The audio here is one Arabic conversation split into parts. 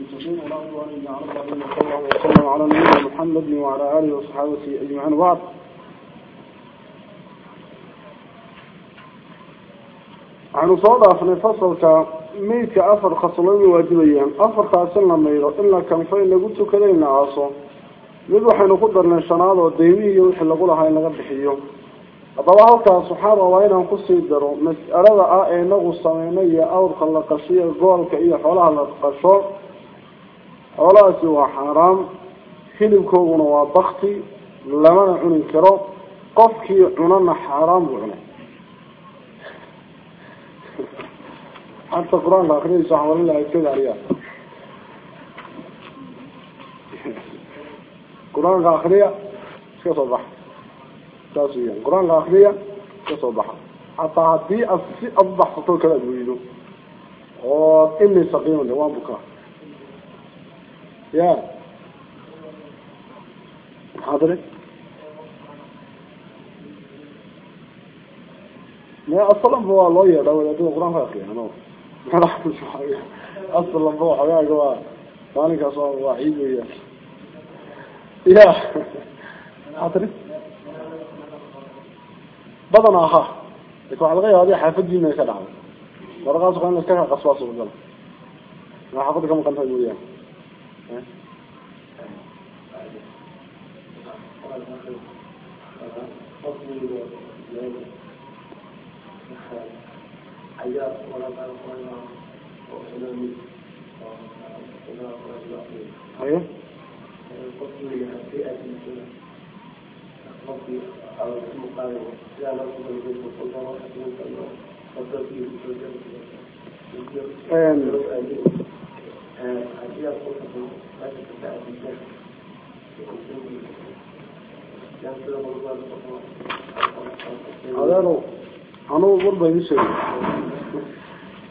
المتقين ولا عدوان إلا على الظالمين وصلى الله وسلم على نبينا محمد وعلى آله وصحابته أجمعين la mayro in la kanfo in lagu tukado in la aaso mid waxaynu ku darnay shanaad oo deymihii iyo wixii lagu lahaa in laga bixiyo haddaba halkaas waxaan rabaa inaan kusii daro mas'alada ah ee inagu sameynay iyo awrka la qashiyo goolka iyo xoolaha la qasho xoolahaasi waa xaaraam hilibkooguna waa bakti lamana cuni karo qofkii cunana xaaraam buu cunay حتى القرآن الآخرين صح ولا لا كذا عليها. القرآن الآخرية كصباح تاسيا القرآن الآخرية كصباح حتى أصي أصبح سطول كذا بيقولوا وإني سقيم لوان بكا ya maxaadre asalamka waa loo yeedha wadaadada qur'aanka akriyan asalamka waxagaaga waa maalinkaas waa ciid weya ya maxaadre badana ahaa laakiin waxa laga yaaba adi xaafadiina ka dhacday maraqaas waa in laska kasbaa suuragala maa xaafada ka maqantay mooyaan ما حافظ كم قنطة ويا أيوه adeero anugu warba idin sheegay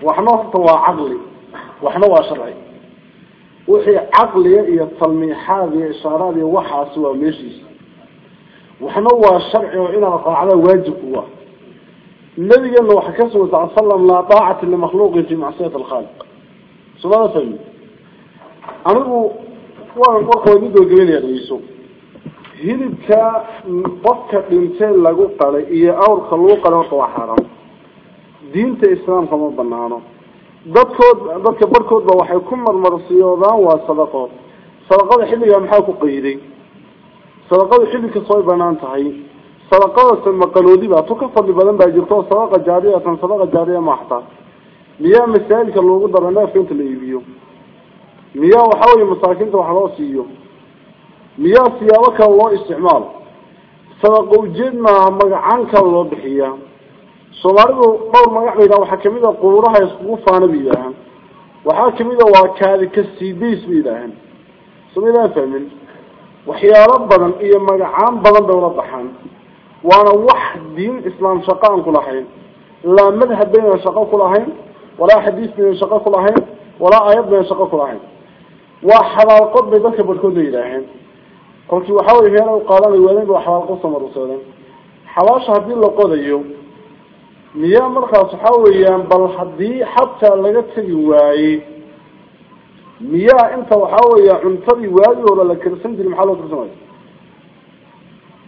waxna horta waa caqli waxna waa sharci wixii caqliga iyo talmiixaad iyo ishaaraad iyo waxaasi waa meeshiisa waxna waa sharci oo inaad raacda waajibku waa nabigeenna waxaa ka sugay sal laa daacata limakhluuqin fi macsiyati alkhaaliq sumada fahmi anigu waan waa midoo gelinaya dhegeyso hilibka qofka dhintee lagu qalay iyo awrka lagu qalay horta waa xaaraam diinta islaamka ma banaano dadkood dadka barhkoodba waxay ku marmarsiyoodaan waa sadaqo. Sadaqada xilligaa maxaa ku qayday sadaqadu xilli kasta way bannaan tahay. Sadaqadase maqaloodi baa tu ka fadli badan baa jirto. Sadaqa jaariyatan sadaqa jaariya maaxta. Miyaa masaajidka loogu daro neefka inta la iibiyo kale loo isticmaalo sadaqa ujeed maaha magacaan kale loo bixiyaa soomaalidu dhowr magac bay yidhahan waxaa kamid a quuraha iskugu faana bay yidhaahaan waxaa kamid a waa kaadi kasiidays bay yidhaahaan somaydaan fahmin waxyaalo badan iyo magacaan badan bay ula baxaan waana wax diin islaam shaqo aan ku lahayn laa madhab baynan shaqo ku lahayn walaa xadiis baynan shaqo ku lahayn walaa aayad baynan shaqo ku lahayn وحلال قبل بس بالكود يراهن قلت وحاول هنا وقال لي وين وحلال قسم الرسول حلاش هذي القود اليوم يا مرخا صحويا بل حدي حتى لقيت الواي ميا انت وحاول يا انت الواي ولا لكن سند المحل وترسمه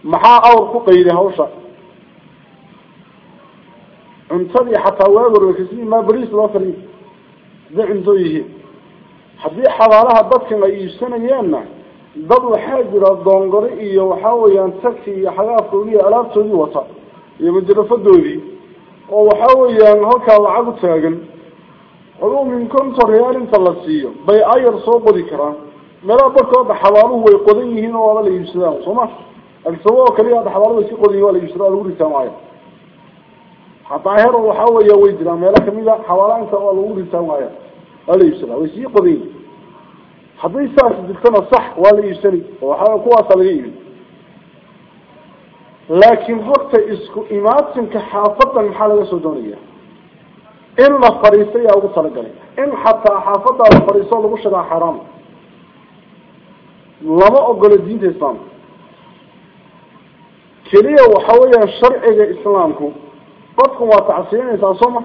محا أور قيده هوشا. انت حتى واغر الكسني ما بريس لو فريق ذا عنده يهيه haddii xabaalaha dadkan ay iibsanayeenna dad waxaa jira doongore iyo waxa weeyaan tagsi iyo xagaafkoodii iyo alaabtoodii wata iyo majarafadoodii oo waxa weeyaan halkaa lacag u taagan aduu min konton reyaal inta la siiyo bay ayar soo qodi karaan meelaha barkooda xabaaluhu way qodan yihiin oo waaba la iibsadaan soo ma agsabo oo kaliya xabaaluhu way si qodan yihin waa la iibsada lagu ritaa maayo hataa way jiraan meelo kamid a xabaalaanka waa lagu ritaa maayo waa la iibsadaa laga iibin laakiin horta isku imaatinka xaafadan maxaa laga soo doonaya in la fadhiisto yaa ugu talagalay in xataa xaafadaa la fadhiisto lagu shagaa xaraam lama ogolo diinta islaamka keliya waxa weeyaan sharciga islaamku qofkan waa tacsiinaysaa soo ma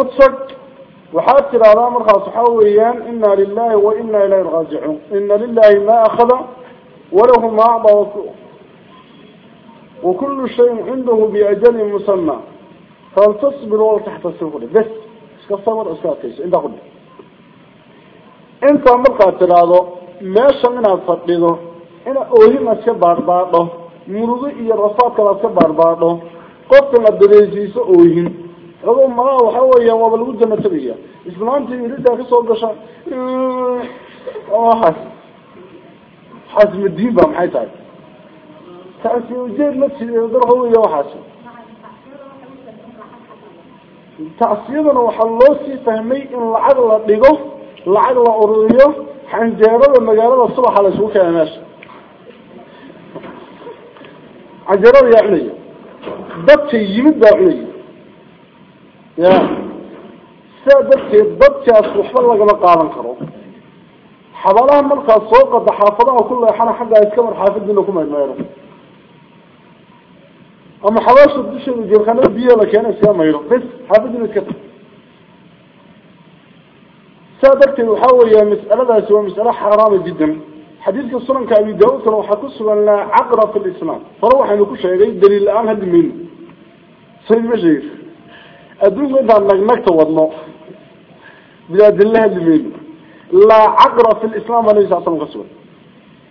utag وحات هذا مرخى صحويا إنا لله وإنا إليه راجعون. إن لله ما أخذ وله ما أعطى وكل شيء عنده بأجل مسمى. فلتصبر ولا تحتسب بس اسكصبر اسكاتيس إنت قل إنت مرقى ترادو meesha inaad fadhido ina oohin aad ka baarbaadho murugo iyo rafaadka aad ka baarbaadho qofkan aad dareesiiso oohin ado maa waxa weeyaan waaba lagu jana tegaya islaantii iridaa kasoo gasha waxaas waxaas madiin ba maxay tahay taasi ujeed ma jiro dar waxa weeya waxaas tacsiyadana waxaa loo sii fahmay in lacag la dhigo lacag la ururiyo xanjeerada magaalada subaxa la isugu keena meesha xanjeerada yaa cunaya dadka yimid baa cunaya ya sidaa darteed dadkaas waxba lagama qaadan karo xabalaha markaas soo qada xaafadaha ku leexana xaggaa iska mar xaafadiina ku maydmayro ama xabaasha dusheeda jeerkanada biyaha la keena iskaga mayro bes xaafadiina iska tag saa darteed waxaa weeya mas'aladaasi waa mas'alo xaaraama jiddan xadiidka sunanka abi daauudkana waxaa ku sugan laa caqra fi lislaam hore waxaynu ku sheegay daliil la-aan haddi mayno say ma sheegi أدوه إذا نغنك تودنا بلاد الله المين لا عقرة في الإسلام أنا يسعى تنغسوه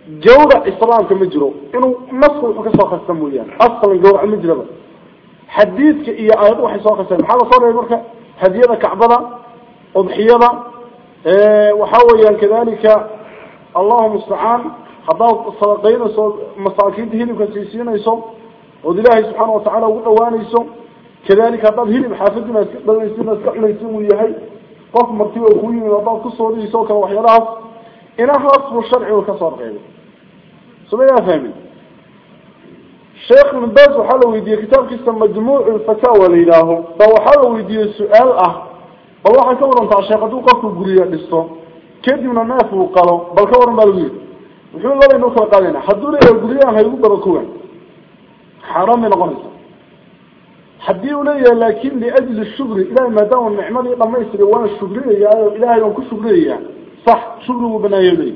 جودة إسلام كمجرو. إنه مصر وحكسوا خستموا ليان أصلا جودة مجربة حديثك إيا إيه، الله عليه وسلم، حالة صورة يقولك هديدة كعبضة أضحيضة وحاول كذلك. اللهم استعان حضاه الصلاقين مساكين دهين وكسيسين يسو ودي الله سبحانه وتعالى وقوان يسو ilaahay subxaana watacaala ugu dhawaanayso kadalika haddaad hilib xaafadina iska dhalaysin iska cunaysin uu yahay qof marti oo ku yimid haddaad kusoodiyso o kale waxyaalahaas inahaas buu sharcigu kasoo reebay sumayaa fahmin sheekh ibn bas waxaa la weydiiyey kitaabkiisa majmuuc lfataawa la yidhaaho ba waxaa la weydiiyey su-aal ah bal waxay ka warantaa sheekh hadduu qofku guriga dhisto kadibna neef uu qalo bal ka waran baa lagu حدي ولي لكن لأجل الشكر إلى ما دام النعمان لما يصير وأنا شكري يا إله يوم كل شكري صح شكر وبناء لي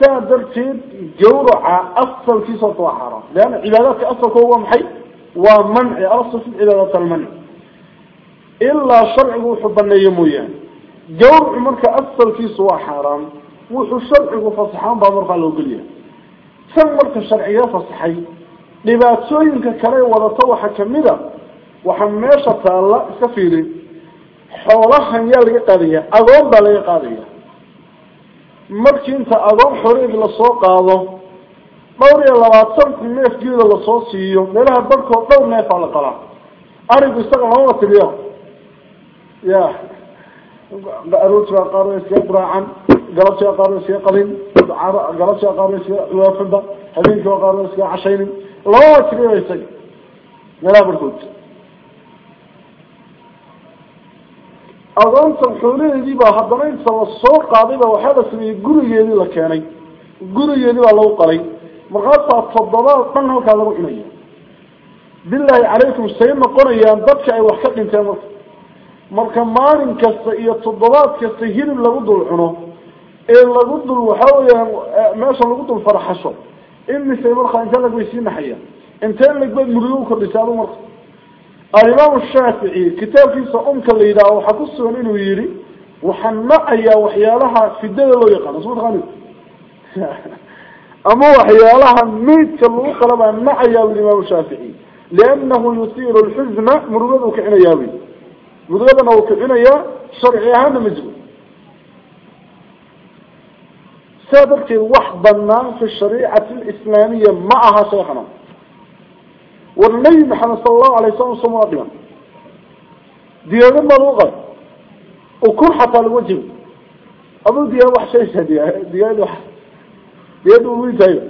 سادر تيد جورع أصل في صوت وحرة لأن عبادات أصل هو محي ومنع أصل في عبادات المنع إلا شرع وحب النيمويا جور عمرك أصل في صوت وحرة وحب شرع وفصحان بامر قلوبية سمرك الشرعية فصحي dhibaatooyinka kale wadato ka mid a waxaa meesha taalla iska fiirin xoolahan yaa laga qaadaya agoon baa laga qaadaya. Markii inta agoon xoreed la soo qaado dhowr iyo labaatan kun neef geeda la soo siiyo meelaha barhkood dhowr neefaa la qalaa. Arigu isaga lamaba tiriyo. Ya aroortigaa qaar iskaga quraacan galabtigaa qaar iskaga qalin galabtigaa qaar iskaga waafada habeenkiiba qaar iskaga cashaynin lababa tiriyo isaga meelaha barhkood adoontan xoolaheedii baa haddana inta la soo qaaday baa waxaa la sameeyey gurigeedii la keenay. Gurigeedii baa lagu qalay. Markaasaa toddobaad dhan halkaa lagu cunaya. Bilaahi calaykum say noqonayaan dadka ay wax ka dhinteen marka. Marka maalin kasta iyo toddobaad kasta hilib lagu dul cuno ee lagu dul waxaa weyaan meesha lagu dul faraxasho إني سيمرخ إن شاء الله بيسين حيا. إنتين لك بيد مريون كل رسالة مرخ. الإمام الشافعي كتاب كيسا أمك اللي إذا أوحكو السوانين ويري. وحنا يا وحيا لها في الدين الله يقال. أصبت غني أما وحيا لها ميت كالله قلبا ما أيا الإمام الشافعي. لأنه يثير الحزن مرغبه كعنا يابي مرغبه كعنا يابي شرعي هذا مجرد سببك وحد النام في الشريعة الإسلامية معها شيخنا. والنبي محمد صلى الله عليه وسلم صلى الله عليه وسلم وكل حتى الوجه أبو ديا وحشي شديا ديا وح ديا وويتاي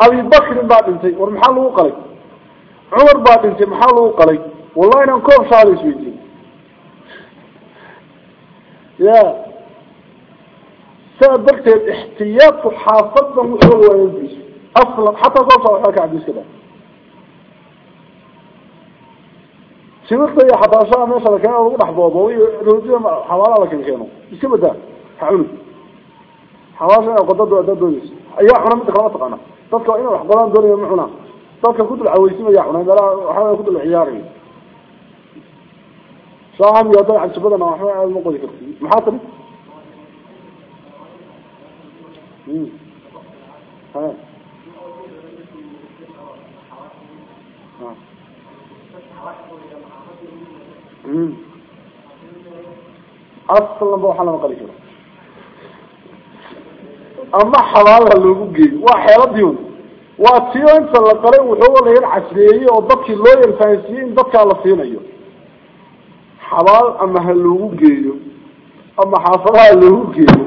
أبي بكر بعد انتي ومحله قلي عمر بعد انتي محله قلي والله إنهم كم صار يسويتي يا. سأدرك الاحتياط حافظا محروا ويزيش أصلا حتى توصل حركة عديس كده سيبت لي حتى أشعر ناشر كان أقول أحبابا ويروجي حوالا لك الخيانو بس كبدا حعوني حواشا قددوا أدد ويزيش أيها حنا متى خلاطة قانا تطلع إنا الحضران دوني يمحونا تطلع كتل العويسين أيها حنا إذا لا حنا كتل العياري شاهم يطلع عن شبدا ما حنا المقودي كتل محاطري cunaa dadka ku dul caweysimaya cunaa meelaha waxaa ku dul ciyaaraya shaahan iyo hadday cajabadana waxba aada ma qodi karti maxaa tiri ha aslanba waxaa lama qali karo ama xabaalaha loogu geeyo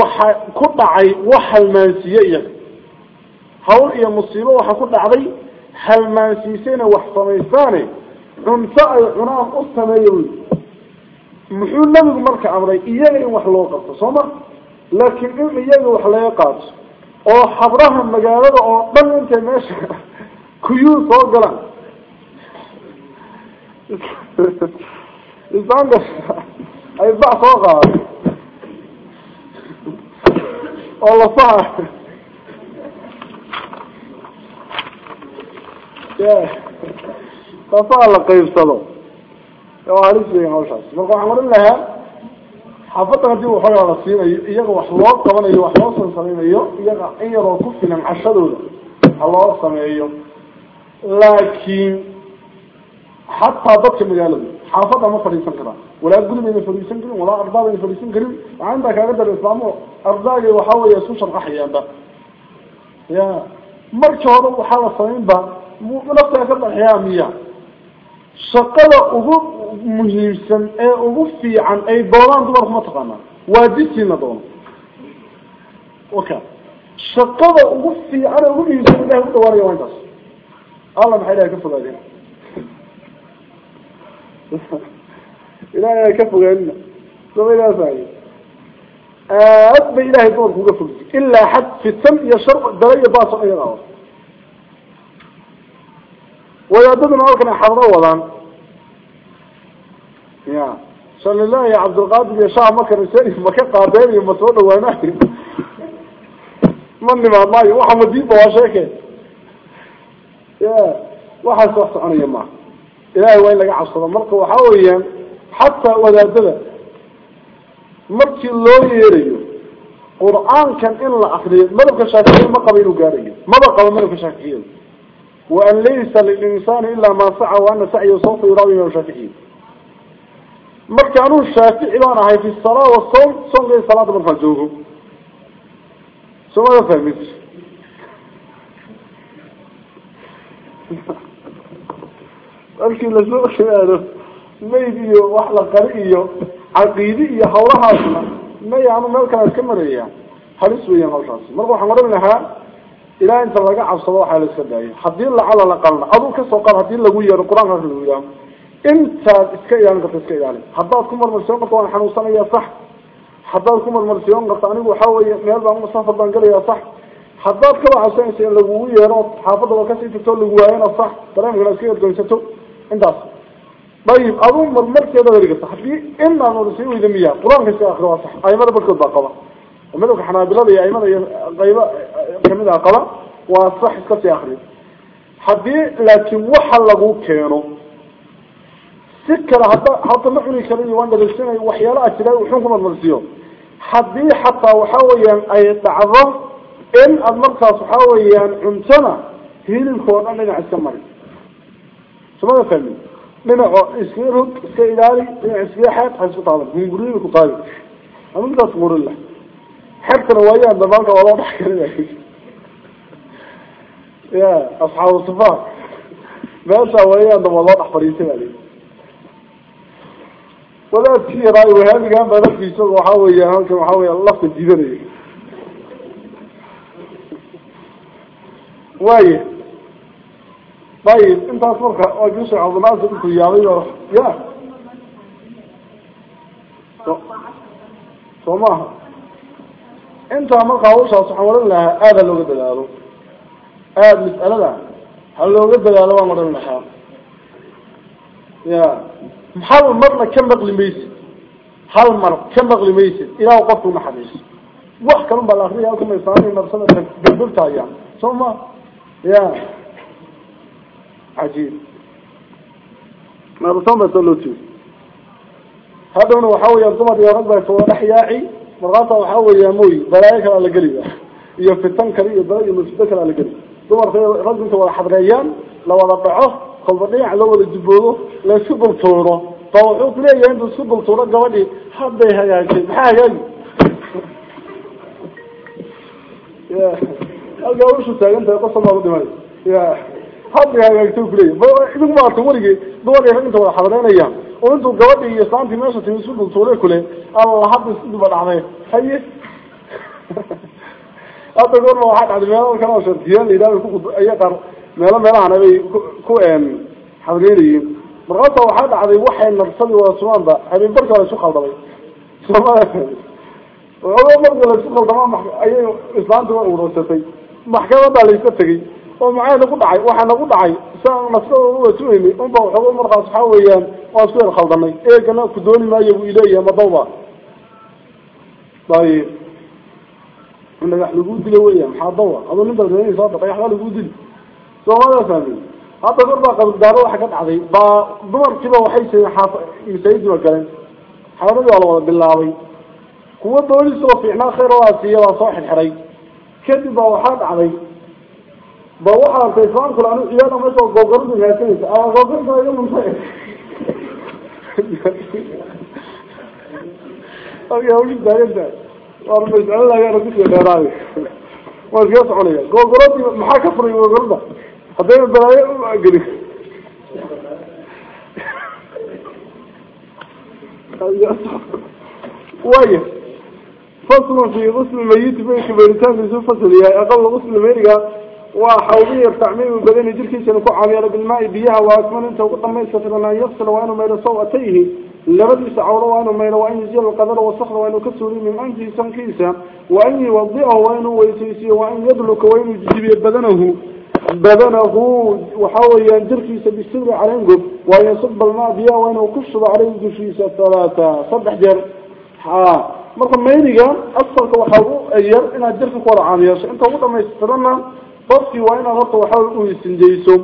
waxa ku dhacay wax halmaansiiye iyaga hawl iyo musiibo waxa ku dhacday halmaansiisayna wax samaysaane cunto ay cunaan u sameeya wy muxuu nabigu marka amray iyaga in wax loo qabto soo ma laakiin in iyaga wax laga qaato oo habraha magaalada oo dhan intay meesha kuyuu soo galaan islaamka ay bac soo qaado oo lafaha lafaha la qaybsado waa halis weya hawshaas marka waxaan oran lahaa xaafadan hadii waxoogaa la siinayo iyaga wax loo qabanayo wax loo sansamaynayo iyaga in yaroo ku filan cashadooda ha loo sameeyo laakiin xataa dadka magaalada fadhiisan karin walaa ardaa bayna fadhiisan karin waxaa intaa kaaga dara islaamo ardaagay waxaa weya isu sharqaxayaanba ya markii hore waxaa la samaynba naftaa ka daxiyaa miya shaqada ugu muhiimsan ee ugu fiican ay doonaan dumarku ma taqaanaa waa disiina doono waka shaqada ugu fiican ee ugu muhiimsan ilahay u dhawaanaya waa intaas alla maxay ilahay ka fogaadeen إلا كفو غيرنا. صغير يا صغير أطبع إلهي دور فوق فوق إلا حد في الثم يشر دلي باطع أي غاوة ويأددنا أولكنا حضر أولا. يا. صلى الله يا عبد القادر يا شاه مكر رسالي مكر قاداني ومسؤوله ونحن من مع الله يوحى دين بواشاكه يا. وحا سوحت عني يا معه إلهي وين لقى عصره. مركو حاويا حتى وذا دلا مركي الله يريو. قرآن كان إلا أخذي. ملك بكشاكيين ما قبيلوا قاريو ماذا قبل ماذا بكشاكيين وأن ليس للإنسان إلا ما سعى وأن سعي صوته يراوي من الشافعين مركي أنه الشافعي إلوانا هاي في الصلاة والصوت صنق صلاة من فجوه. سوما يفهمت Thank. Anu meel kale iska maraya halis weeyaan hawshaas marka waxaan odhan lahaa ilaa inta laga cabsado waxaa la iska daayo hadii lacala la qalna aduu kasoo qaad hadii lagu yeero qur-aanka lagu yidhaaho intaad iska ilaalin karta iska ilaali haddaad ku marmarsiyon karta waan xanuunsanaya sax haddaad ku marmarsiyon karta anigu waxa weeye meel baan safar baan gelaya sax haddaad kaba cabsanaysa in lagugu yeero xaafadda waa kasii tagto lagu waayana sax dareemkana iska ergoysato عندها طيب أظن من ملك هذا ذلك الصحفي إما أن نرسيه إذا مياه. قرآن كيسي آخر واسح أي ماذا بلك الضاقبة وملك حنابلة لي أي ماذا غيبة كمدة أقلة واسح كيسي آخر حدي لكن وحلقوا كينو. سكر حتى حتى نحن يكرني وأنا بلسنة وحيالة أتلاء وحنكم المرسيون حدي حتى وحاوي أن أيتعظم إن أدمرتها صحاوي أن عمتنا هي للكورنة من عسكم مريض سمعنا فهمي. من اسكيره اسكيداري اسكيه حيب حنسو طالب من قريبه كطالب أنا مدى تقول الله حيب تنوية عند مالك ولا تحكي لك يا أصحاب الصفاء. بس اوية عند مالك احفريتين علي ولا تكي رأي وهذا كان بارك في سوق وحاوي يهانك وحاوي. الله في الجبري وايه meesha waayaan dam waa loo dhex fadhiisay baa lii wadaadkii yaraayo wahaabigaan baa dadki isaga waxaa weeya halkan waxaa weya lafta jidanaya waaya ayib intaas marka waa jusha cabdinaasir intuu yaabay o ya so soo maaha intaa marka hawshaas waxaan odhan lahaa aad ha looga dadaalo aada mas'alada ha looga dadaalo cajiib narusan baa soo loo jeedi haddawna waxaa weya dumar iyo rag baa sawada dhex yaaci markaasa waxaa weya moy balaayo kalaa la geliba iyo fitan kale iyo bala iyo mafsido kalaa la geli dumarka raggu inta wada xadreeyaan la wada dhaco kolba dhinac loo wada juboodo la isku dultuuro ba wuxuu kuleeyahay intuu isku dultuuro gabadhii hadday hagaagtay maxaa hagaagi ya halkaa ushu taagan tahay qosol baa udhimay ya حضر هذا يكتوب لي إذا ما أعطوا لي دولي حقنت ولا حضرين أيام وإنتوا قواتي يسلام في ماشا تنسوا بلطولي كلي الله حد يسلوا بالعمية حي أبدا قولنا واحد عدد ميلا وكانوا شرطيين إذا كنت أيضا ميلا ميلا عنا بي كوين حضرين لي مرغلطة واحد عدد وحي أن نرسلي واسوان با حبيب بركة ولا شخل دبي سوما وعلى بركة ولا شخل دبي أيام إسلام تبقى ورسلتي محكمة بقى ليست تقي oo maxaa nagu dhacay waxaa nagu dhacay sa nafsada uwatuhaynay unba waxooga markaas waxaa weeyaan waa isku yar khaldanay eegana ku dooni maayo buu ileeyahay madawba ayib dhagax lagu dilo weya maxaa dawa adoo nin baldaynay soo dhagax baa lagu dili soomaalia fahmi hadda kor baa qabdaaro waxa ka dhacday baa dumarkiiba waxay xaaf masaajidba galeen xabaradii waa la wada bilaabay kuwa boolis oo fiicnaa khayr waa siiya baa soo xirxiray kadib baa waxaa dhacday بوحة الفيسبوك لأنه إيانا ما شو قوقرون يا سيس أنا قوقرون يا يوم المسائل يا أولي دا يبدا وارب يسأل الله يا رب يا راوي ما في يسعوا لي قوقرون محاكا فريق قوقرون حضير البلاي قريف ويا فصل في غسل الميت بين كبيرتان في فصل سليا أقل غسل الميت وحوضيه التعميم البدن جركيس نكو عميره بالماء بيها واسمن انت وقميسه فلا يغسل وانه ميل صوتيه لبدي سعوره وانه ميل وان يزيل القدر والصخر وانه كسوري من انجي سنكيسا وان يوضعه وانه ويسيسي وان يدلك وان يجيب بدنه بدنه وحاول ينجركي سبي السر على انقب ويصب الماء بيها وانه كسر عليه دشيسة ثلاثة صبح جر ها مرحبا ما يريد أصدق وحاول أجير إنه جركي قول عاميش انت وضع ما يسترنا qofkii waa inaad horta waxa u isinjayso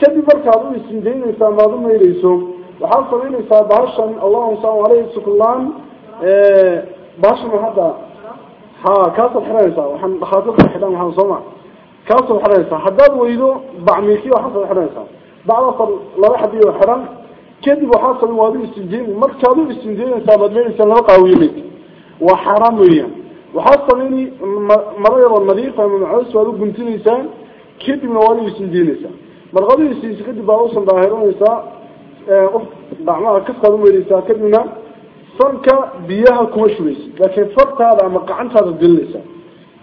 kadib markaad u isinjaynaysaa maad u maydayso waxaad samaynaysaa bahashan allahuma sal aleyh suklaan bahashan hadda ha kaasaad xiranaysaa waxaan dhakhaatiirta xidhan waxaan sooma kaasaad xiranaysaa haddaad weydo bacmiiki waxaasaad xiranaysaa bacdaasad laba xadiyo xiran kadib waxaa samayn waad u isinjayn markaad u isinjaynaysaa baad maydaysaa laba qaawiye waa xaaraam weeyaan waxaad samayni maro yaroo nadiifa ama macoos waad u guntinaysaa kadibna waad u isinjiinaysaa markaad u isiisa kadib baad usan daahiranaysaa gacmaha kaskaad umaydaysaa kadibna sanka biyaha kuma shubaysa laakiin fartaada ama gacantaada gelinaysaa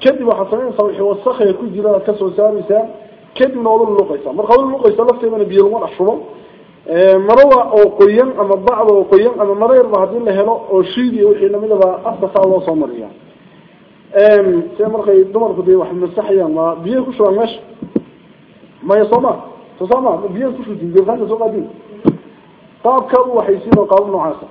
kadib waxaad samaynaysaa wixii wasakaya ku jira aad kasoo saaraysaa kadibna waad uluqaysaa markaad uluqaysa lafteedana biyo laguma dhex shubo marada oo qoyan ama bacda oo qoyan ama maro yarba hadii la helo oo shiid iyo wixii lamidaba afka ku shubaan meesha maya sooma so sooma biyaha kushutin geertaanka soo qaadin qaabka u waxaysiin oo qaabab noocaasa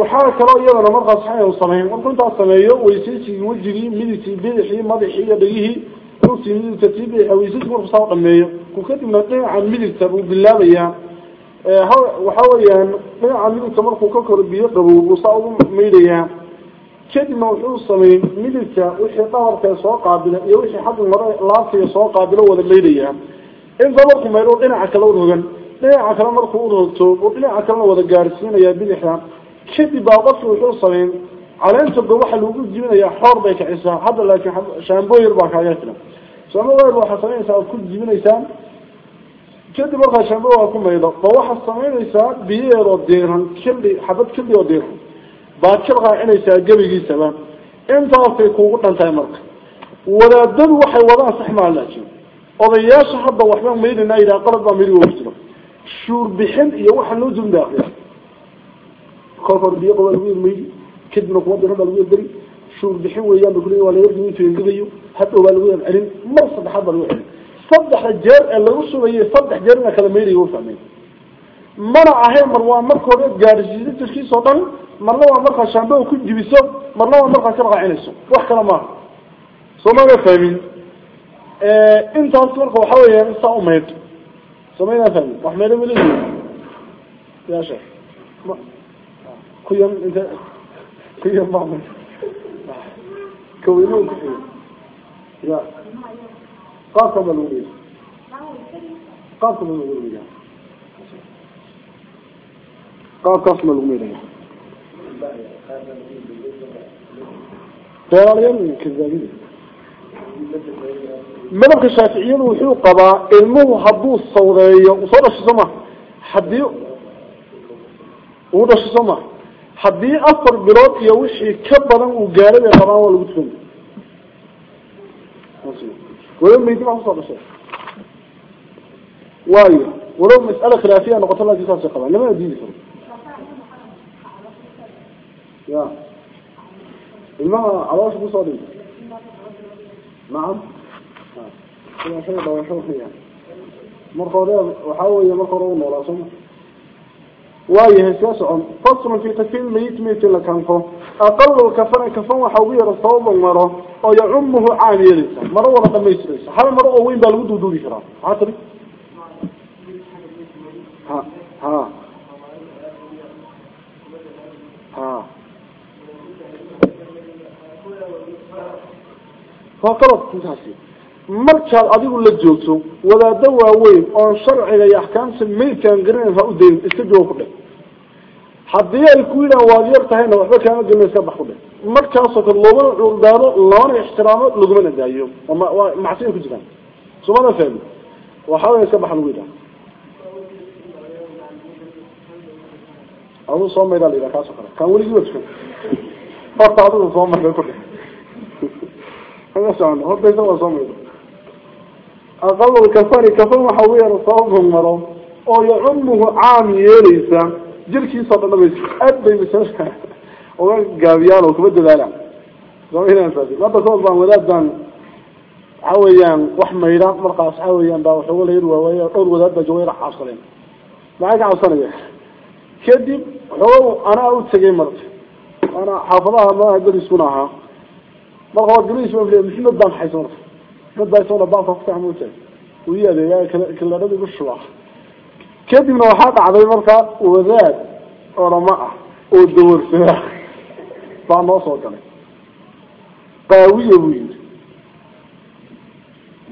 waxaa kaloo iyadana markaas waxay sameyn markuu intaas sameeyo weysaysigii wejigii midigtii bidixii madaxii iyo dhegihii ruugtii midigta tii bidix weysaysi markuu saa dhameeyo ku kadibna dhinaca midigta buu bilaabayaa waxa weeyaan dhinaca midigta markuu ka koro biyo qabow buu saa ugu maydhayaa wuxuu sameeyey midigta wixii dhabarka soo qaabila iyo wixii xagga mare laabtaiyo soo qaabilo wada maydhayaa inta markuu maydho dhinaca kale urogan dhinaca kale markuu urogto uu dhinaca kalena wada gaarsiinayaa bidixda kadib baa qofki wuxuu sameyn caleenta go waxa lagu jibinayaa xoor bay kicisaa hadda laakiin shaambooyar baa kaaga filan shaambooyar waxaa samaynaysaa aad ku jibinaysaa kadib markaa shaambo waa ku maydho ba waxaad samaynaysaa biyeeroo diiran kili xabad kili oo diiran baad ka raacinaysaa gebigiisaba. Intaasay kuugu dhantahay marka. Wadaadadu waxay wadaan sax maa laakiin. Odayaasha hadda waxba maydina yidhaha qalad baa maydiga ugu jiro shuur bixin iyo waxa loo jumda akriya kolka hore biyo qabaa lagu maydi kadibna kuma diran baa lagu yardari shuur bixin weeyaan ba kule waa la yardi intuu engegayo hadhow baa lagu yar celin. Mar saddexaad baa lagu celin. Saddexda jeer ee lagu sugayay saddex jeer ina kala fahmay mana ahayn mar waa marka hore gaadhsiisa jirkiisao dhan marna waa markaa shaambo ku jibiso marna waa markaa ka raacinayso wax kale maaha soo maga fahmin intaas marka waxa weeyaan saa umayd soo maynaa fahmin wax meydha ma leeyihi ya sheekh ku yan inta ku yan ma kaweyno ku xigo ya qaabka baa lagu dhiga qaabka baa lagu dhiga قال قسم الأمير. قال اليوم كذابين. ملك الشافعين وحيو قبا المو حدو الصوغية وصول الشزمة حديو وده الشزمة حديو أفر بلوك يوشي كبرا وقالب يا قبا والوطن ويوم ميدين عمصر الشافع وايو. ولو مسألة خلافية نقطة الله جيسا سيقبا لما يديني فرق نعم ما عواص بو نعم. نعم كل شيء ده وشوف يعني مرقوده وحاوي مرقوده ولا صم وايه هسه عم. فصل في تفيل ميت ميت اللي كان فو. أقل الكفر كفن وحاوي رصوب المرة أو يعمه عن يلسه مرة ولا قم يسرس هذا مرة وين بالود ودوري كلام عطري. ها. ها. U dayn iska joogo ku dhe haddii ay ku yidhahan waad yar tahayna waxba kaama gelina iska bax ku dhe markaasoo kale loomana cuurdaano lamana ixtiraamo lagumana daayo waa macsiya ku jiraan sumana fahmi waxaa wey iska bax lagu yidhaha aduu soo maydaa la yidhaha kaasoo kale kaan weligii wa tukan horta adigu soo mayda ku dhe horta isa waa soo mayda aqalul kafani kafan waxa ugu yara sababhu maro oo yacumuhu caam yeelaysa jirkiisao dhan dhamays aad bay masala uga gaabiyaan oo kuma dadaalaan hadda kahor baan wadaad baan waxa weeyaan wax maydha markaas waxa weeyaan baa waxooga la yar waawaay dhowr wadaad baa jooga yar cabsadeen maxay ka cabsanaya marka waa galis maxamed baan marka? Dad baa isagoo baabka ku tahay uu ii adeegaa kaladhada igu shuba kadibna waxaa dhacday marka wadaad orama ah oo dawarsada baa noo soo galay. Qaawiya buu yidhi.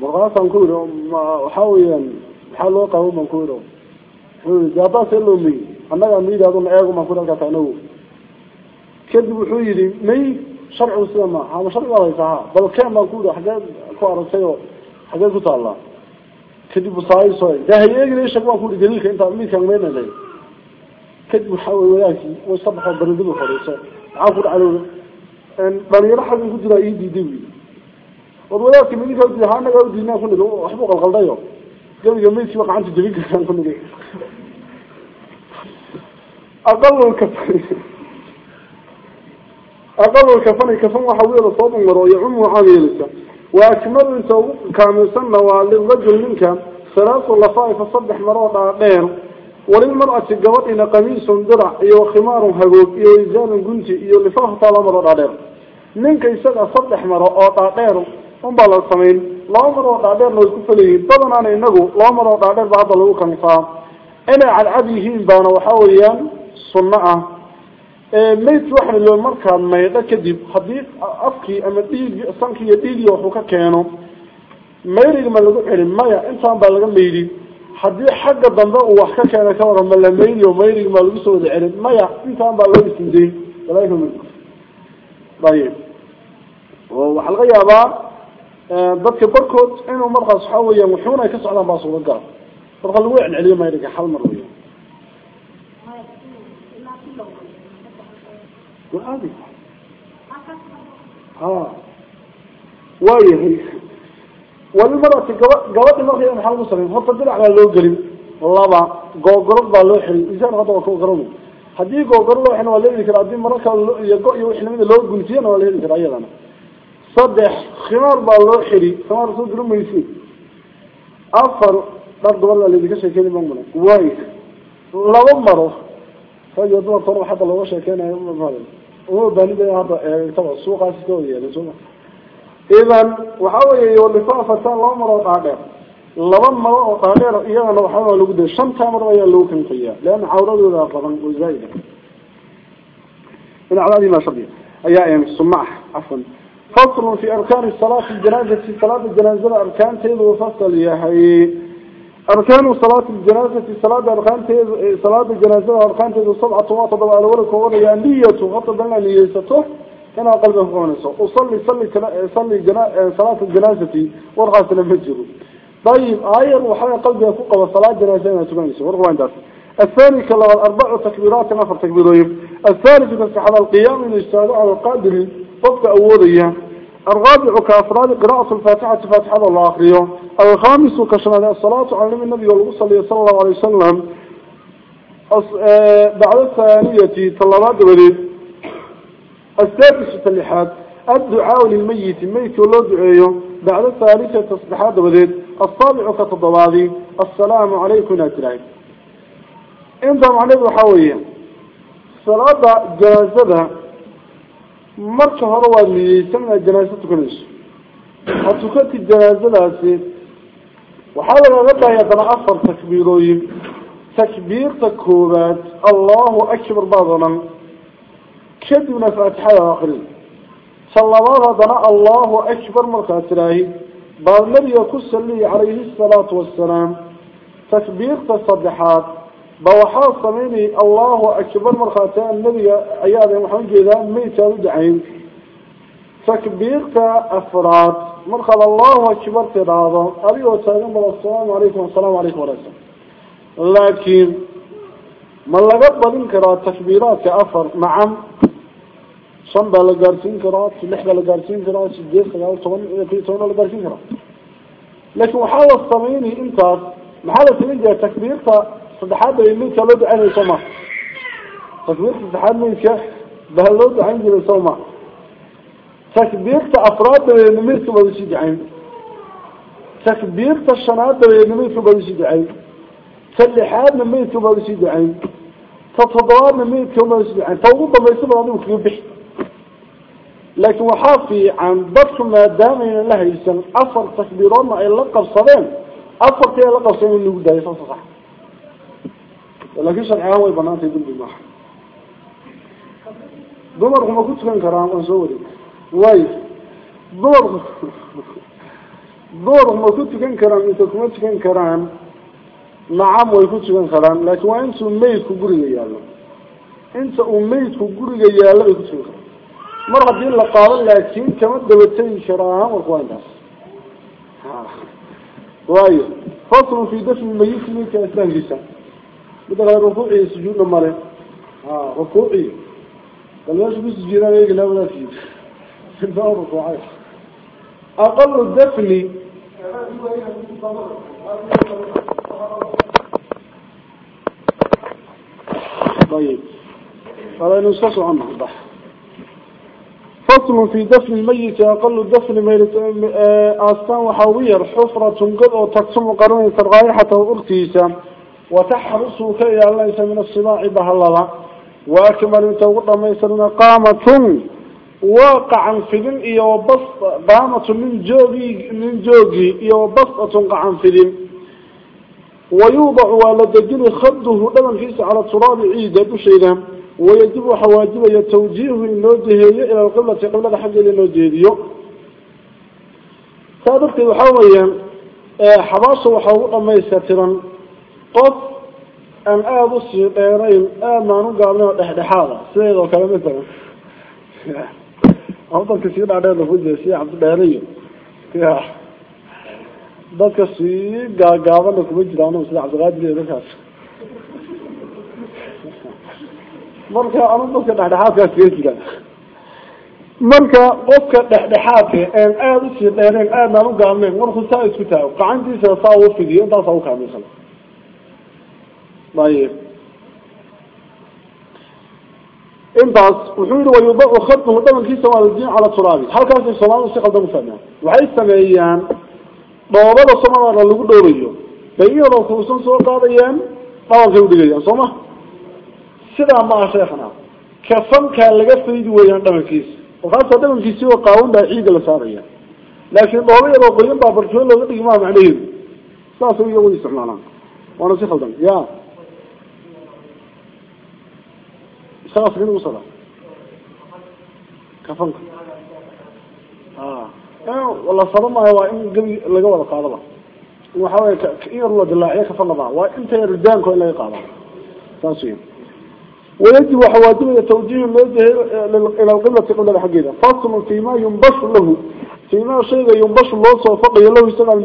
Markaasaan ku yidhi waxaa weeyaan maxaa loo qaawo baan ku yidhi. Wuxuu yidhi haddaa see loo meyi annagaa maydi aduna eegu baan ku halkaa taanawo kadib wuxuu yidhi may sharcigu sida maaha ama sharci baad haysaa ha. Bal ken baan ku yidhi xageed ku aragtay oo xageed ku taallaa kadib usaaso de hayeegin shag baan ku yidhi daliilka intaa midkaan meynala kadib waxaa wey wadaagkii way iska baxoo baridadu fadhiiso maxaa ku dhacdo dhalinyaro xaggan ku jiraa ii diiday wy od wadaadka midinkaa udiiday ha anagaa udiidnaan ku nigi waxbuu qalqaldayo gabiga maydkiiba gacanta jebin karaan ku aqalul bangaro yacumu caam yeelisa wa akmalu inta ugu kaamilsanna waa lirajul ninka salaasu lafaa'ifa saddex maroo dhaadheer walilmar'ati gabadhina qamiisun dirac iyo khimaarun hagoog iyo izaalun gunti iyo lifaafata laba maroo dhaadheer ninka isaga saddex maro oo dhaadheer unbaa la samayn laba maroo dhaadheerna way isku falayihiin badanaana inagu laba maroo dhaadheer ba hadda lagu kanfaa inay cadcad yihiin baana waxa weeyaan ah maydki waxaa loo markaad maydho kadib haddii afkii ama dhiig sankii iyo dhiigii ka keeno mayriga ma lagu celin maya intaan baa laga maydi haddii xagga dambe uu wax ka keena ka waran ma la maydi oo mayriga maa lagu soo wada celin maya intaan baa loo isindayn ayib waxaa laga yaabaa dadka barkood inuu markaas waxa weeyaan wuxuuna ka socdaan baa suuragal. Marka lagu celceliyo mayriga hal mar waaadi ah. waayahay walimarati gaba gabadhi marka maxaa lagu sameyn. Horta dinac baa loo gelin. Laba googorod baa loo xiray insaan hadda waa googoradu haddii googoro loo xina waa la heli kara haddii mararka iyo go iyo wixnimada loo gunfiyana waa la heli kara iyadana. Saddex khimaar baa loo xiri. Khimaar soo diri afar dhar gobol laydinka sheekeyn mamula waay. Laba maro. Rag iyo dumarka horba xagga looga sheekeynayo بني ده هذا طبعا السوق عسكري يعني سوق إذا وحاول يولفافة الله مرة قادر لبا مرة قادر إياه لو حاول لو قدر شن تامر ويا لو كان فيها لأن عورة ذا طبعا وزايدة من على ما شبيه أيام السماح عفوا فصل في أركان الصلاة الجنازة في صلاة الجنازة أركان تيض فصل يا هي أركان صلاة الجنازة في صلاة أركان تيض صلاة الجنازة أركان تيض سبعة وطبع على ولك ووضع نية غطى نيته كان قلبه فونسه وصلي صلي صلي جنا... صلاة الجنازة ورغى سلمجره طيب آية وحنا قلبه فوق وصلاة جنازة تمانيسه ورغى عندك الثاني كلا الأربع تكبيرات نفر تكبيرين الثالث تسحب القيام من على القادر فوق أولية. الرابع كأفراد قراءة الفاتحة فاتحة الله آخرية الخامس كشمال الصلاة على النبي والمصلي صلى الله عليه وسلم. بعد الثانية طلبات بريد السادس التلحاد الدعاء للميت. الميت والله دعيه بعد الثالثة تصبحات بديد الصابع كتضباضي السلام عليكم أجرعين انت معنى وحاوية صلاة جنازة. مركة هروا اللي يسمى جنازة هسي وحاول أن يدنا أفر تكبيروين تكبير تكوبات الله أكبر بعضنا كدنا فاتحة آخرين صلوات هذا الله أكبر مركات راهي بعد النبي يقول عليه الصلاة والسلام. تكبير تصدحات بوحاء صميني الله أكبر مركات النبي أياد محمد جيدا ميتا تكبير كأفراد. من قال الله أكبر في رضا أبي وتعالى السلام عليكم. السلام عليكم ورحمة لكن من لقبل إنكرا تكبيرات كأفر معم. صنبه لقارتين كرا تلحقه لقارتين كرا سديس قال طواني إذا كنت تواني لقارتين كرا. لكن محال الصميني إنت محال الصميني تكبير فصدحاب يمين كالود عن الصمح تكبير صدحاب منك بهالود عن الصمح تكبيرت أفراد ميرت بلشيد عين تكبيرت الشناد ميرت بلشيد عين تلحاد ميرت بلشيد عين تتضار ميرت بلشيد عين فوضا ما يسمى هذا مكيبه لكن وحافي عن بطل ما دام دامين الله يسان أفر تكبيران ما يلقب صدين أفر تيلقب صدين اللي قد يسان صح ولكن شرعيه ويبنات يدن بالمحر. دمر هم كتبين كرام أنزوري way banaantay dembi maaha dumarku ma ku tukan karaan waan soo wareeg waayo dumarku dumarku ma ku tukan karaan mise kuma tukan karaan nacam way ku tukan karaan laakiin waa intuu meydku guriga yaallo inta uu meydku guriga yaallo bay ku tukan karaan mar haddii la qaado laakiin kama dabategi karaa marka waa intaas waayo faslun في البار الضعيف أقل الدفن. طيب. فلا ينصص عنه. البحر فصل في دفن الميت. أقل الدفن ميت آه، أستان وحوير حفرة قد تقسم قرون ترغايحة أرتيسة. وتحرص كي الله من الصناع بها الله. وأكمل توقع ميسرنا قامة. واقعا فدن إيا وبسط قامة من جوغي من جوغي إيا وبسطة قعا فدن ويوضع والدجل خده لمن فيس على تراب عيدة بشيئا ويجب حواجب يتوجيه النوجه إلى القبلة قبلة حق النوجه سابقت وحاويا حباس وحاوة ما يسترا قف أن آب السيطيرين آب ما نقابلنا الإحدحاضة سيدة وكلام hodalka sii dhaadheerna ku jira sii xabsdheeriyo ya dadka sii gaagaabana kuma jiraan sida cabdiqaadir iyo dadkaas. Marka ama dadka dhexdhexaadkaas iga jiraan marka qofka dhexdhexaadka een aada u sii dheereen aadnaan ugaameen markuu saa isku taago. Gacantiisana saa u fidiyo intaasa ukaamisan ayib. Wayudacu khadbuhu dhabankiisa waa ladin cala turaabi halkaasay soomaalidu si qaldan ufahmaan waxay sameeyaan dhoobada soomaalana lagu dhoobayo bay iyadoo kuusan soo qaadayaan dhabankay udhigayaan soo ma sidaa ma aha sheekana kafankaa laga faydi weeyaan dhabankiisa markaasa dhabankiisi oo qaawan baa ciidda la saaraya laakiin dhooba yadoo qoyan baa barjoon looga dhigi maa macnaheedu saas iyagu isticmaalaan waana si khaldan ya saas nin usada kafanka la saba maayo waa in gabi laga wada qaadaba waxa wey in yar la dilaaciyo kafanaba waa inta yar daanko in laga qaada saas wey wayajib waxa waajibaya tawjiihi loo jeehay ila alqiblati qiblada xaggeeda faslun fiima yumbashu lahu fiima shayga yumbashu loo soo faqayo lahu isagaan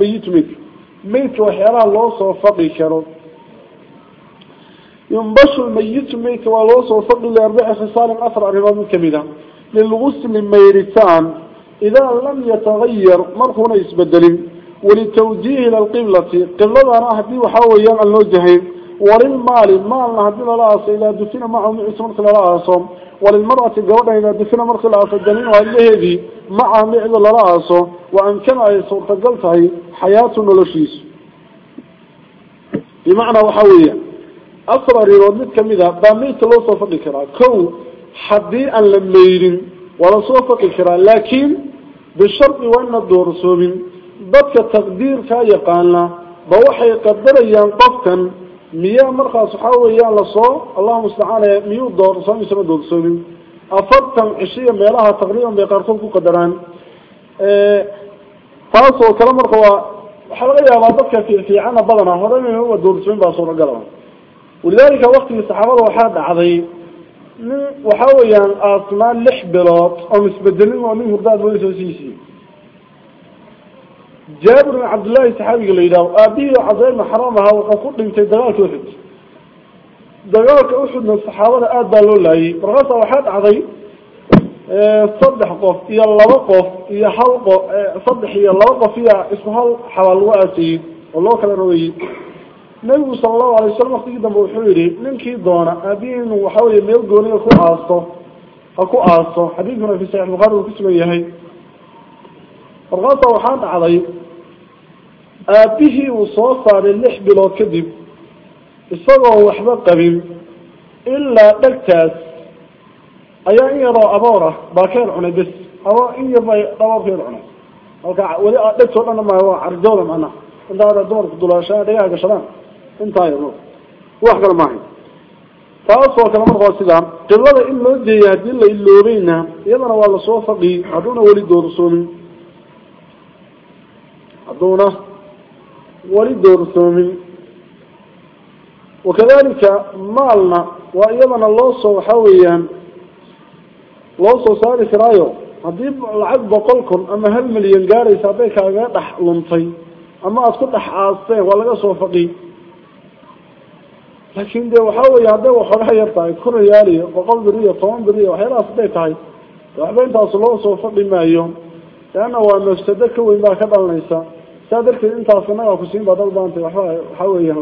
ينبش الميت ميت والله صوفقه لأربع خصال أثر أرباب كبيرة. للغسل ميرتان. إذا لم يتغير مرخونا يسبدل. وللتوجيه إلى القبلة. قبلة راح دي وحاويا الوجهين وللمال مال. هدي لا أص إلى دفن معه معصم لا أصم وللمرأة جودة إلى دفن مرخ لا أص الجنين وهذه مع معد لا وأن كان أي صورة قلتها حياة ولشيس بمعنى afar arrimood mid ka mid a baa meydka loo soo fadhi karaa. Ko haddii aan la meydin waa la soo fadhi karaa laakiin bishardi waa inna doorsoomin dadka taqdiirkaa yaqaana ba waxay qadarayaan qofkan miyaa markaas waxaa weeyaan la soo allahuma mustacaan miyuu doorsoomi isama doorsoomin afartan cishiya meelaha taqriiban bay qaarkood ku qadaraan taasoo kale marka waa waxaa laga yaabaa dadka fiifiicana badana hore inaa doorsoomin baa suuragalaa ولذلك وقت الصحابة وحاد عضي وحاويا أطمع لحبرات أو مسبدلين وعنين مرداد ويسوسيسي جابر عبد الله الصحابي قال إذا أبيه عضي المحرامة هو قصود لمتين دغالة وحد دغالة وحد من الصحابة أدى لولاي رغصة وحاد عضي آه، صدح قف يلا وقف يحلق آه، صدح يلا وقف فيها اسمها الحوالوات والله كان رويه nabigu sala allahu alay wasalam waktigii dambe wuxuu yihi ninkii doona aabihii inuu waxa weye meel gooniga ku aasto ha ku aaso xadiidkuna fi saxiix bukhari uu ku sugan yahay. Markaasa waxaa dhacday aabihii uu soo saaray lix bilood kadib isagoo waxba qabin ilaa dhegtaas ayaa in yaroo aboor ah baa ka yar cunay bes. Abo in yar bay dhaboor ka yar cunay. Halka weli dhegtoo dhan maayo waa carjooda macnaha. Intaa dumarku dulaashaa dhagaha gashadaan yar wax kale maahay taasoo kale marka waa sidaa qiblada in loo jeeya haddii la iloobayna iyadana waa la soo faqi hadduuna weli doorsoomin hadduuna weli doorsoomin wakadalika maalna waa iyadana loo soo waxaa weeyaan loo soo saari karaayo. Haddii lacag boqol kun ama hal milyan gaaraysa hadday kaaga dhex luntay ama aada ku dhex aasteen waa laga soo faqi laakin de waxaa weeye hadday waxoogaa yar tahay kun riyaal iyo boqol bir iyo toban bir iyo waxyaalahaas hadday tahay waxba intaas loo soo faqi maayo. Leanna waa mafsado ka weyn baa ka dhalanaysa. Saa darteed intaas inagaa kusiin baa dad baantay waxba waxaa weya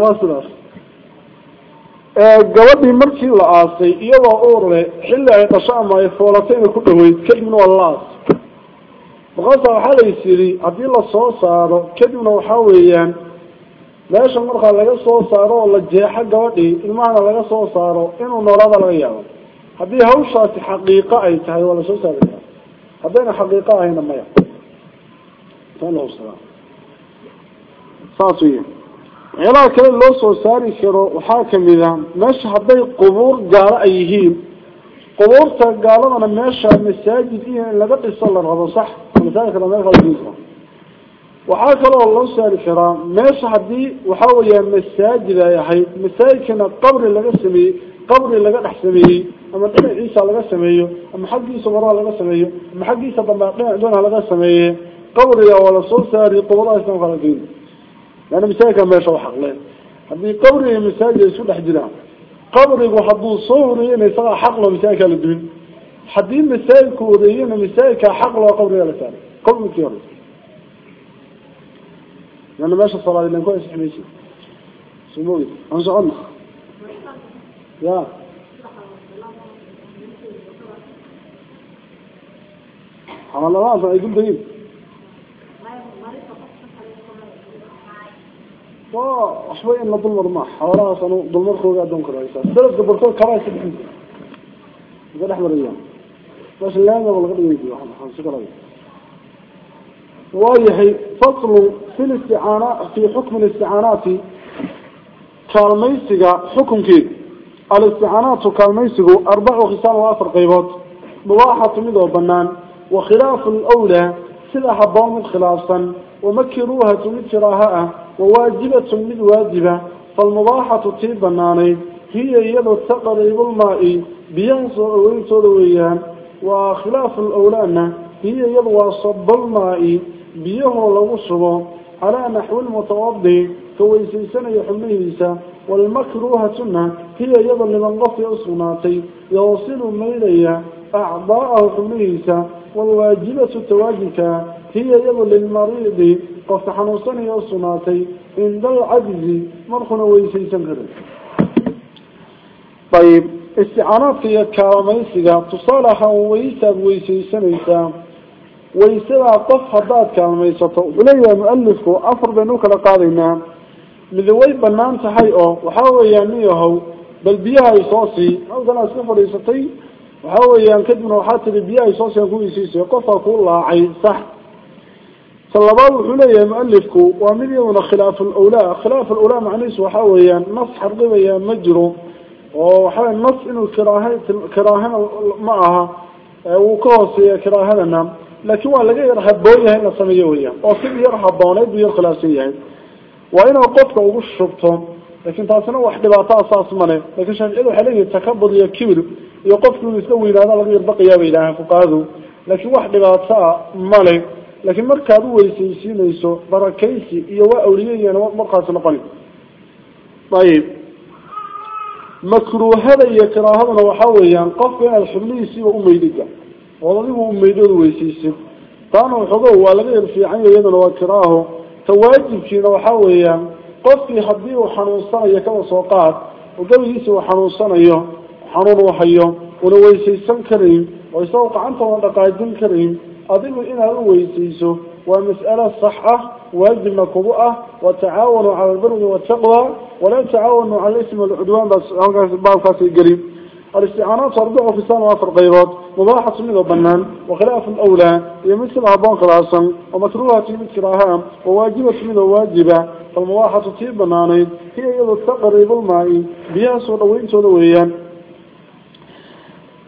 waa sidaas. Gabadhii markii la aasay iyadoo uur leh xilli ay dhasho ama ay foolatayna ku dhaweyd kadibna waa la aas markaasa waxaa lays yidhi haddii la soo saaro kadibna waxaa weeyaan meesha markaa laga soo saaro oo la jeexo gabadhii ilmahana laga soo saaro inuu noolaada laga yaabo haddii hawshaasi xaqiiqo ay tahay waa lasoo saari karaa haddayna xaqiiqo ahayna maya saas wey waxyaalaha kale loo soo saari karo waxaa kamid a meesha hadday qubuur gaalo ay yihiin qubuurta gaaladana meesha masaajid iyo in laga dhiso la rabo sax kala dhisa وحاصل الله سأل الحرام. ما يصحدي وحاول يا مساجد حي. مساجد كان قبر لغا سميه. قبر لغا نحسميه أما دمع عيسى لغا سميه. أما حق عيسى وراء لغا سميه. أما حق عيسى ضمع قيمة لغا سميه. قبر يا ولا صول سأل قبر الله سلام خلقين لأن يعني مساجد كان ما يشعر حق لين حبي قبر يا مساجد يسود حجنا قبر وحضو صور يسغى حق له مساجد كان لدين حدي مساجد كوريين مساجد كان حق له قبر يا لسالي قبر كيوريس leanna meesha salaad ilan ku asixmaysa sumogid aan soconna ya. Xamaladaasa ay duldayin waxba in la dulmar ma. Xoolahaas anu dulmarkooga adoon karo. Sanadka barkood bixin iska dhex marayaan meesha laamaba laga dhigay si kala waayahay faslu fi listicaana fi xukmi listicaanaati kaalmaysiga xukunkeeda alisticaanaatu kaalmaysigu arbacu khisaal waa afar qaybood. Mubaaxatu mid oo banaan wakhilaafu lwlaa sida haboon mid khilaafsan. Wamakiruuhatu mid kiraaha ah. Wawaajibatun mid waajiba. Falmubaaxatu tii banaanayd hiya iyadoo taqriibulmaa-i biyaha soo dhaweyntooda weeyaan. Waa khilaafu lwlaana hiya iyadu waa sabalmaa-i biyahoo lagu subo calaa naxwi lmutawadi ka weysaysanaya xubnihiisa walmakruuhatuna hiya iyada liman qofkii usugnaatay yawsilu maylaya acdaa'ahu xubnihiisa walwaajibatu tawaajibka hiya iyadu lilmariidi qofka xanuunsanaya usugnaatay cinda alcajzi markuna weysaysan karin ayib isticaanaadka iyo kaalamaysiga tusaale ahaan weysaad weysaysanaysaa waysadaa qof haddaad kaalmaysato. Wuxuu leeyahay mualifku afar baynu u kala qaadaynaa. Mid way bannaan tahay oo waxaa weeyaan nin yahow bal biyaha ay soo sii. Halkan aad iska fadhiisatay waxa weeyaan kadibna waxaa tihi biyaha ay soo sii aan kuweysiisay qofkaa kuu laacay sax. Ta labaad wuxuu leeyahay mualifku waa mid iyaduna khilaaf lwlaa khilaaf lwlaa macnihiisu waxa weeyaan nas xardibaya ma jiro. Oo waxaw nas inuu kiraahana ma aha. Wuu ka hooseeya kiraahadana laakiin waa laga yar haboon yahay in la sameeyo weyaan oo sid yar habooneyd buu yar khilaafsan yahay. Waa inaad qofka ugu shubto laakin taasina wax dhibaataa saas male laakiin shaaficiyadu waxay leeyihiin takabud iyo kibir iyo qofku inuu iska weynaada laga yarbaqayaa bay yidhahaan fuqahadu laakiin wax dhibaataa male laakiin markaad u weysaysiinayso barakaysi iyo waa awliyayana markaasi noqoni ayib. Makruuhada iyo kiraahaduna waxa weeyaan qofka inaad xubnihiisiiba umaydhiga ood adigu umaydhooda weysaysid taana waxoogo waa laga yar fiican ya iyaduna waa kiraaho ta waajibkiina waxa weeyaan qofkii haddii uu xanuunsanayo kaba soo qaad oo gabigiisi uu xanuunsanayo xanuun uu hayo una weysaysan karayn oo isagoo gacanta una dhaqaajin karayn adigu inaad u weysayso waa mas'alo sax ah waajibna kugu ah watacaawanuu cala albirri wataqwa walaa tacaawanuu cala ismi walcudwaan baa halkaas baabkaasi geli alisticaanaatu arbicu fisaan waa afar qaybood مضارحة من البنان وخلاف الأولى هي مثل أعبان خلاصا ومتروها تيب الكراهة وواجبة من الواجبة. فالمضاحة في البنان هي يضا التقري بالماء بياس ودوين تدويا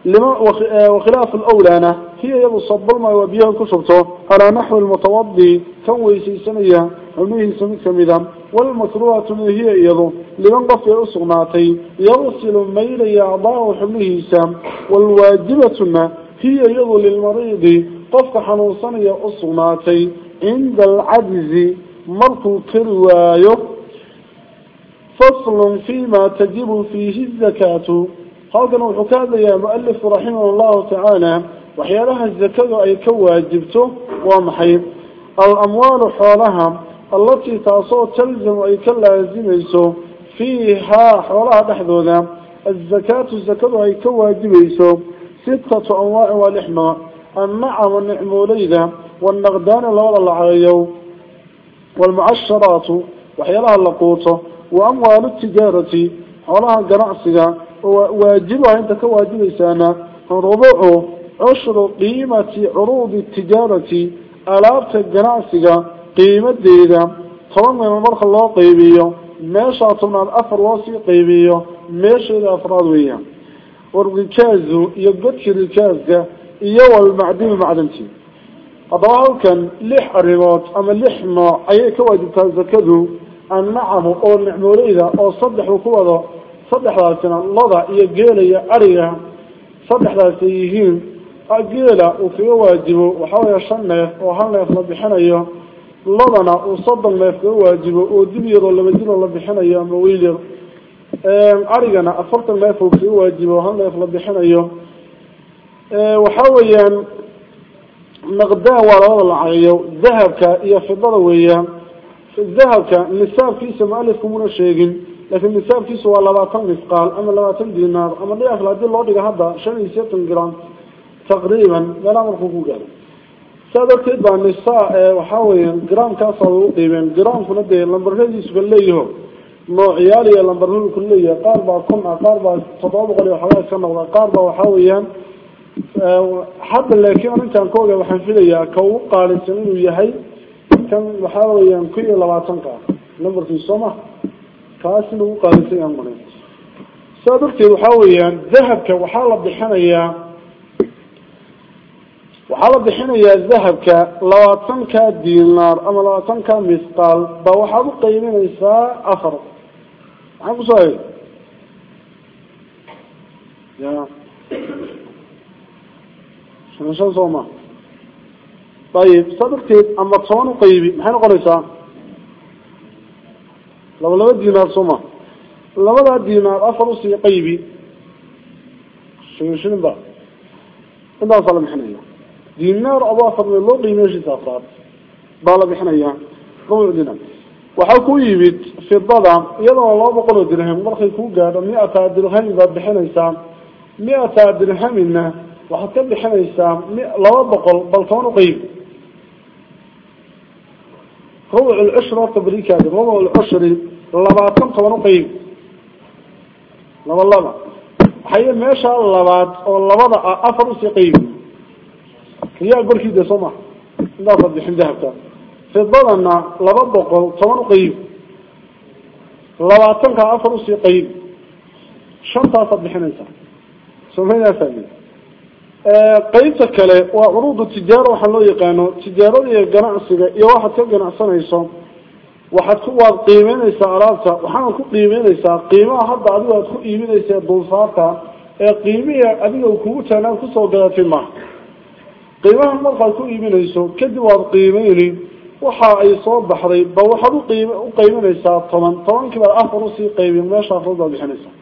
آه، وخلاف الأولى هي يضا الصب بالماء وبيه الكسبته على نحو المتوضي تنوي سيسانية عميه سمكة مذا والمتروها هي يضا liban qofkay usugnaatay yagsilu maylaya acdaahu xubnihiisa walwaajibatuna hiya iyadu lilmariidi qofka xanuunsanaya usugnaatay cinda alcajzi markuu kari waayo faslun fima tajibu fiihi zakaatu. Halkan wuxuu ka hadlayaa mualifku raximah llahu tacaala waxyaalaha zakadu ay ka waajibto waa maxay? Alamwaalu xoolaha allatii taasoo talzamu ay ka laazimayso فيها حولها تحدودا الزكاة الزكاة هي كواجب يسوم ستة أنواع والإحماء النعم والنعم وليدا والنغدان الأول العيو. والمعشرات. وحيالها اللقوطة وأموال التجارة. حولها قرأسها وواجبها أنت كواجب يسانا ربعه عشر قيمة عروض التجارة. ألابت القرأسها قيمة ديدا. طبعا من المرخ الله قيبيه meeshaa tobnaad afar loo sii qaybiyo meesheeda afraad weeyaan. Warikaazu iyo godki rikaaska iyo walmacdinu macdanti. Haddaba halkan lix arrimood ama lix nooc ayay ka waajibtaa zakadu annacamu oo nicmooleyda oo saddexu ku wado saddexdaasina loda iyo geela iyo ariga saddexdaas ay yihiin geela uu kaga waajibo waxaa weya shan neef oo hal neef la bixinayo lodana uu soddon neef kaga waajibo oo dil yaroo laba diloo la bixinayo ama wiil yar. Arigana afartan neef uu kaga waajibo hal neef la bixinayo. Waxa weeyaan naqdaan waa labada lacageeyo dahabka iyo fidada weeyaan. Dahabka nisaabkiisa mualifku muna sheegin laakiin nisaabkiisu waa labaatan misqaal ama labaatan dinaar ama dhiafl haddii loo dhigo hadda shan iyo sideetan gram taqriiban meelaa markuu ku gaaro saa darteed baa nisa waxaa weya gramkaasa lagu qiibeen gramkuna dee lambaradiisu ka leeyaho noocyaal iyo lambaradu ku leeyahay. Qaar baa kun ah qaar baa toddoba boqol iyo waxoogaa ka noqda. Qaar baa waxaa weeyaan hadda laakiin arintaan ka oga waxaan filayaa ka ugu qaalisan inuu yahay kan waxaa weeyaan kun iyo labaatanka. Ah numberkiis soo kaas in ugu qaalisan yahan maray saa waxaa weeyaan dahabka waxaa la bixinayaa waxaa la bixinayaa dahabka labaatanka dinaar ama labaatanka misqaal ba waxaad u qayminaysaa afar. Maxaan ku soo hay ya. Shan shan soo ma. Ayib saa darteed ama toban uqaybi maxay noqonaysaa? Laba laba dinaar soo ma. Labadaa dinaar afar u sii qaybi. Shilin ba. Intaasaa la bixinaya dinaar aba afar meel loo qiimiyo heshiisa afraad baa la bixinaya rubuc dinar waxaa ku yimid fidada iyadoo laba boqol oo dirham. Markay ku gaadho mi-ata dirhamin baad bixinaysaa. Mi-ata dirhamina waxaad ka bixinaysaa laba boqol bal toban uqaybi rubuc lcushri horta barikaadi rubuc lcushri labaatan toban uqaybi laba laba. Waxay meesha labaad oo labada ah afar u sii qaybi riyaa gorkiida soo maha intaasaad bixin dahabka fidadana laba boqol toban uqaybi labaatanka afar u sii qaybi shantaasaad bixinaysaa somaynaasa qeybta kale waa curuudu tijaara waxaa loo yaqaano tijaarada ganacsiga iyo waxaad ka ganacsanayso. Waxaad ku waad qiimeynaysaa alaabta waxaanad ku qiimeynaysaa qiimaha hadda adigo aad ku iibinaysa dulsaarta ee qiimihii adiga kugu taanaad ku soo gadatay maha qiimaha markaad ku iibinayso kadib waad qiimeyni waxa ay soo baxday ba waxaad uqiim uqayminaysaa toban. Tobankii baad afar u sii qaybin meesha afraad baad bixinaysaa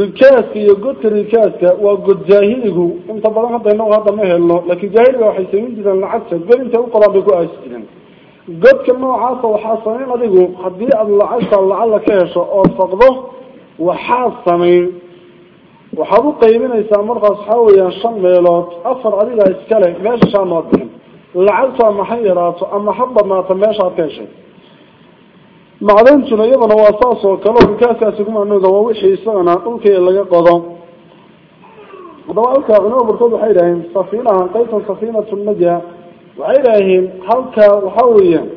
rikaaska iyo godka rikaaska waa god jaahiligu. Inta badan hadda inagu hadda ma helno laakiin jaahiliga waxay samayn jireen lacagta god intay uqodaan bay ku aasi jireen godka noocaasa waxaa samayn adigu haddii aada lacagta lacalla ka hesho oo faqdo waxaad samayn waxaad u qaybinaysaa markaas waxaa weeyaan shan meelood afar adigaa iskale meesha shaanood bixin. Lacagtu ama ha yaraato ama ha badnaato meeshaad ka heshay. Macdantuna iyadana waa saas oo kale oo rikaaskaasi kumanooda waa wixii isagana dhulkii laga qodo. Haddaba halkaa culimada barkood waxay idhaaheen safiinahan qaybtan safiinatu naja waxay idhaaheen halka waxa weeyaan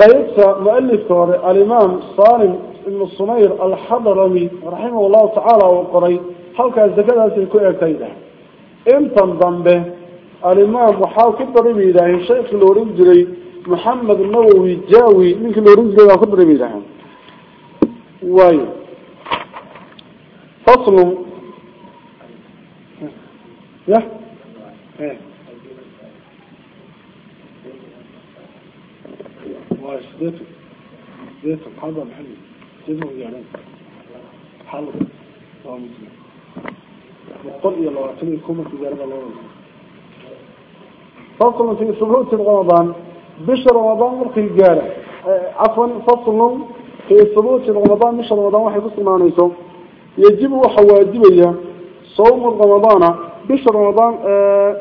qaybta mualifka hore alimaam salim ibnu sumayr alxadrami raximah tacaala uu qoray halkaas zakadaasay ku egtay dhahay intan dambe alimaam waxaa ku daray bay yidhaaheen shaykii la oran jiray maxamed nawowi jawi ninkii la oran jiray waa ku daray bay yidhaaheen waayo faslun ya وسديت سديت هذا محل سيدنا يعني boqol iyo labaatan iyo kow markii gaalada loo wada faslun subuuti ramadaan bisha ramadaan markay gaara cafwan faslun fi subuuti ramadaan bisha ramadaan waxay ku sugnaanayso yajibu waxa waajibaya sawmu ramadaana bisha ramadaan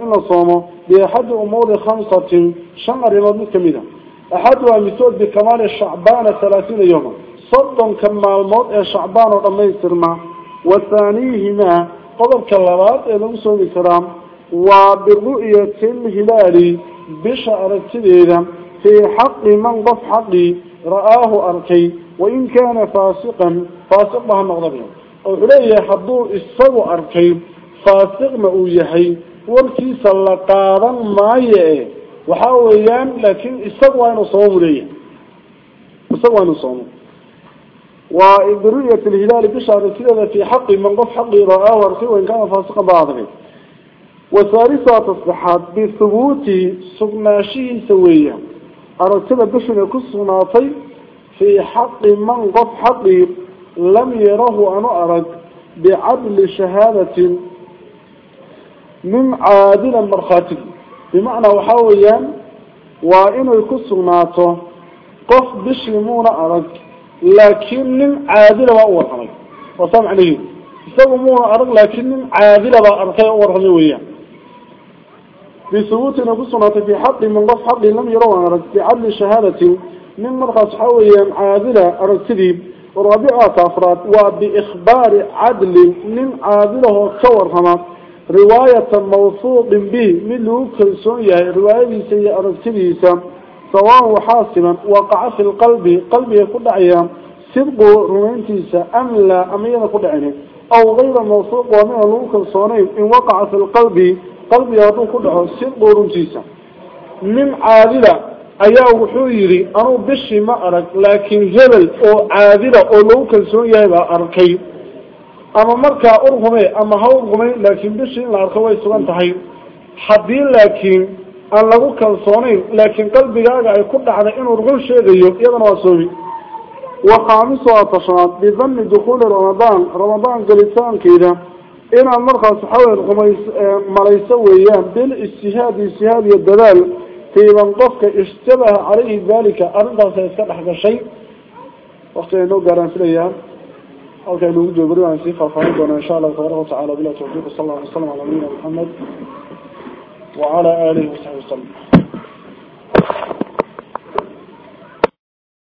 in la soomo biaxadi umuuri khamsatin shan arrimood mid ka mid a ah. axaduha misood bikamaali shacbaana halaaiina yowma soddonka maalmood ee shacbaan oo dhamaystirma wathaaniihimaa qodobka labaad ee lagu soogi karaa waa biru'yati lhilaali bisha aragtideeda fii xaqi man qof xaqii ra'aahu arkay wain kaana faasiqan faasiqba ha noqdaba oo wuxuu leeyahay hadduu isagu arkay faasiqna uu yahay warkiisa la qaadan maayo e waxaa weeyaan laakiin isagu waa inuu sababu leeyahay. Isagu waa inuu lhilaali bishaara sideeda fi xaqi man qof xaqii ra-aahu arkay wain kaana faasiqan ba adagay وثالثة تصبحات بثبوت سقناشيه سويا أرتب بشنا كسناطي في حق من قف حقي. لم يره أنا أرد بعدل شهادة من عادل مرخاتي. بمعنى وحاويا وإنه يكسناطه قف بشمون أرد. لكن عادل وأول أرد وطبعا ليه يسومون أرد لكن من عادل وأرد وأرد وياه بثبوت نفسنا في حق من قف حق لم يروا أرد بعدل شهادة. من مرخص حويا عادلة أرتدي ورابعة أفراد وبإخبار عدل من عادله كورهما رواية موثوق به من لوك السنية sawaan waxaa siman waqaca fi lqalbi qalbiga ku dhacaya sidqu rumayntiisa am laa ama iyada ku dhacin aw kayra mawsuuq waa midaan lagu kalsoonayn in waqaca fi lqalbi qalbiga hadduu ku dhaco sidqu runtiisa nin caadila ayaa wuxuu yidhi anuu bishii ma arag laakiin hebel oo caadila oo lagu kalsoon yahay baa arkay. Ama markaa urrume ama ha urrumayn laakiin bishii in la arko way sugan tahay. Haddii laakiin aan lagu kalsoonayn laakiin qalbigaaga ay ku dhacday inuu run sheegayo iyadana waa soomi وخامسها تشنات بظن دخول رمضان رمضان قلتان كذا إن المرخص حول مليس ويان بالاجتهاد اجتهاد الدلال في من قفك اشتبه عليه ذلك أرنها سيسكت حق الشيء وقت أنه قران الأيام أو كان يوجد بريو عن سيفة فريقنا إن شاء الله تبارك وتعالى بلا توفيق صلى الله عليه وسلم على نبينا محمد وعلى آله وصحبه وسلم.